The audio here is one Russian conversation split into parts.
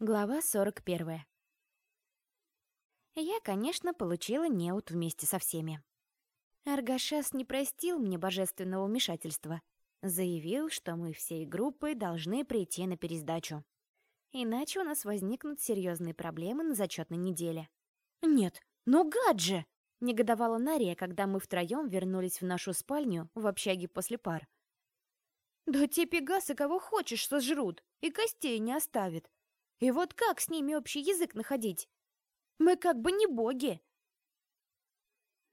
Глава 41. Я, конечно, получила неуд вместе со всеми. Аргашас не простил мне божественного вмешательства. Заявил, что мы всей группой должны прийти на пересдачу. Иначе у нас возникнут серьезные проблемы на зачетной неделе. «Нет, ну гад же!» — негодовала Нария, когда мы втроем вернулись в нашу спальню в общаге после пар. «Да те пегасы кого хочешь сожрут и костей не оставят. И вот как с ними общий язык находить? Мы как бы не боги.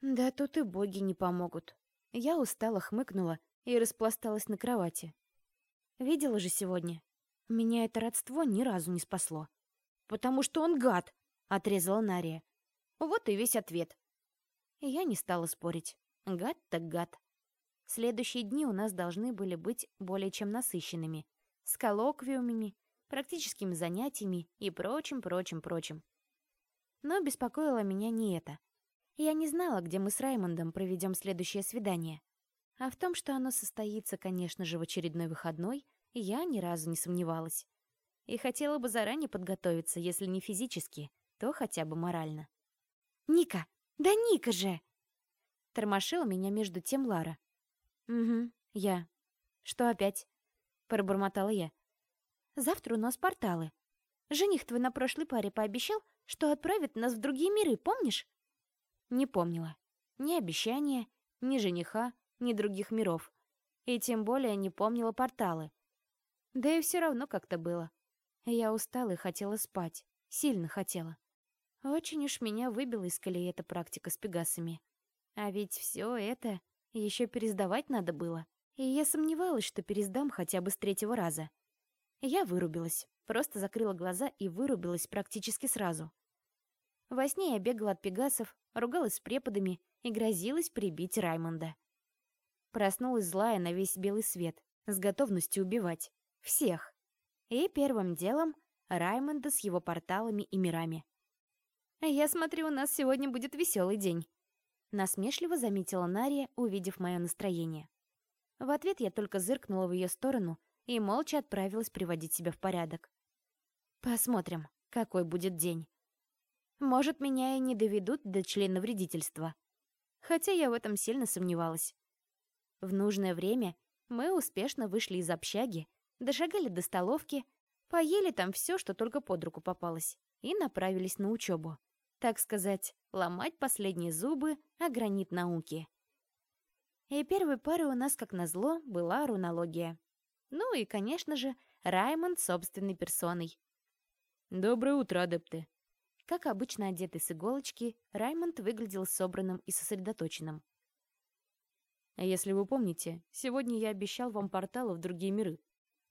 Да тут и боги не помогут. Я устало хмыкнула и распласталась на кровати. Видела же сегодня? Меня это родство ни разу не спасло. «Потому что он гад!» — отрезала Нария. Вот и весь ответ. Я не стала спорить. Гад так гад. Следующие дни у нас должны были быть более чем насыщенными. С коллоквиумами, практическими занятиями и прочим, прочим, прочим. Но беспокоило меня не это. Я не знала, где мы с Раймондом проведем следующее свидание. А в том, что оно состоится, конечно же, в очередной выходной, я ни разу не сомневалась. И хотела бы заранее подготовиться, если не физически, то хотя бы морально. «Ника! Да Ника же!» Тормошила меня между тем Лара. «Угу, я. Что опять?» Пробормотала я. Завтра у нас порталы. Жених твой на прошлой паре пообещал, что отправит нас в другие миры, помнишь? Не помнила. Ни обещания, ни жениха, ни других миров. И тем более не помнила порталы. Да и все равно как-то было. Я устала и хотела спать. Сильно хотела. Очень уж меня выбила из колеи эта практика с пегасами. А ведь все это еще пересдавать надо было. И я сомневалась, что пересдам хотя бы с третьего раза. Я вырубилась, просто закрыла глаза и вырубилась практически сразу. Во сне я бегала от пегасов, ругалась с преподами и грозилась прибить Раймонда. Проснулась злая на весь белый свет, с готовностью убивать. Всех. И первым делом Раймонда с его порталами и мирами. «Я смотрю, у нас сегодня будет веселый день», — насмешливо заметила Нария, увидев мое настроение. В ответ я только зыркнула в ее сторону — и молча отправилась приводить себя в порядок. Посмотрим, какой будет день. Может, меня и не доведут до члена вредительства. Хотя я в этом сильно сомневалась. В нужное время мы успешно вышли из общаги, дошагали до столовки, поели там все, что только под руку попалось, и направились на учебу. Так сказать, ломать последние зубы о гранит науки. И первой парой у нас, как назло, была рунология. Ну и, конечно же, Раймонд собственной персоной. «Доброе утро, адепты!» Как обычно одетый с иголочки, Раймонд выглядел собранным и сосредоточенным. А если вы помните, сегодня я обещал вам порталы в другие миры.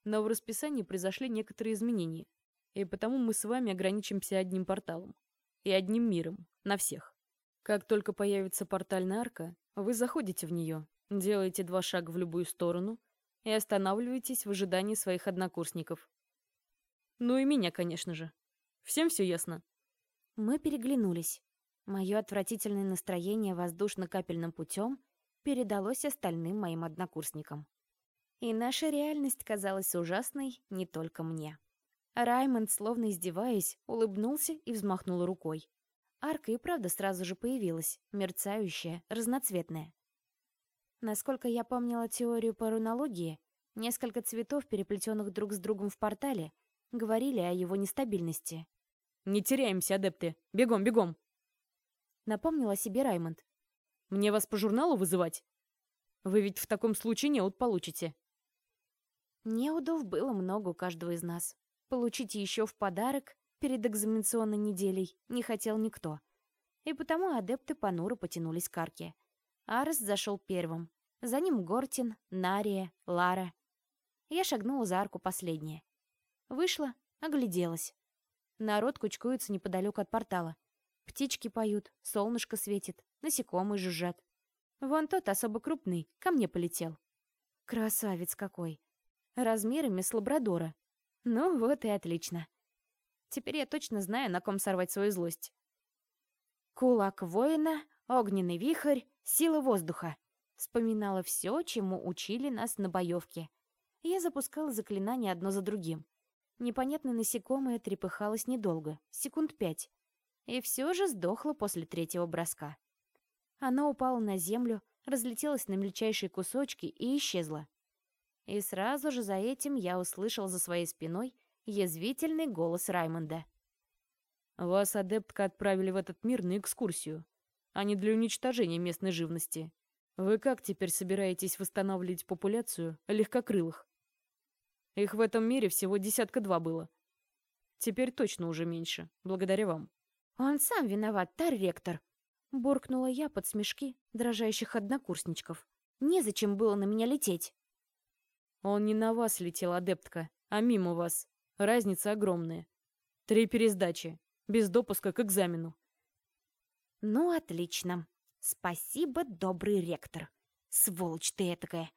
Но в расписании произошли некоторые изменения, и потому мы с вами ограничимся одним порталом. И одним миром. На всех. Как только появится портальная арка, вы заходите в нее, делаете два шага в любую сторону — и останавливаетесь в ожидании своих однокурсников. Ну и меня, конечно же. Всем все ясно?» Мы переглянулись. Мое отвратительное настроение воздушно-капельным путем передалось остальным моим однокурсникам. И наша реальность казалась ужасной не только мне. Раймонд, словно издеваясь, улыбнулся и взмахнул рукой. Арка и правда сразу же появилась, мерцающая, разноцветная. Насколько я помнила теорию по рунологии, несколько цветов, переплетенных друг с другом в портале, говорили о его нестабильности. «Не теряемся, адепты! Бегом, бегом!» Напомнила себе Раймонд. «Мне вас по журналу вызывать? Вы ведь в таком случае неуд получите». Неудов было много у каждого из нас. Получить еще в подарок перед экзаменационной неделей не хотел никто. И потому адепты понуро потянулись к арке. Арес зашел первым. За ним Гортин, Нария, Лара. Я шагнула за арку последняя. Вышла, огляделась. Народ кучкуется неподалеку от портала. Птички поют, солнышко светит, насекомые жужжат. Вон тот особо крупный ко мне полетел. Красавец какой. Размерами с лабрадора. Ну вот и отлично. Теперь я точно знаю, на ком сорвать свою злость. Кулак воина, огненный вихрь, Сила воздуха. Вспоминала все, чему учили нас на боевке. Я запускала заклинания одно за другим. Непонятное насекомое трепыхалось недолго, секунд пять, и все же сдохло после третьего броска. Оно упало на землю, разлетелось на мельчайшие кусочки и исчезло. И сразу же за этим я услышал за своей спиной язвительный голос Раймонда. «Вас, адептка, отправили в этот мир на экскурсию, а не для уничтожения местной живности. Вы как теперь собираетесь восстанавливать популяцию легкокрылых? Их в этом мире всего десятка два было. Теперь точно уже меньше, благодаря вам. Он сам виноват, тар-ректор. Буркнула я под смешки дрожащих однокурсничков. Незачем было на меня лететь. Он не на вас летел, адептка, а мимо вас. Разница огромная. Три пересдачи, без допуска к экзамену. Ну, отлично. Спасибо, добрый ректор. Сволочь ты этакая.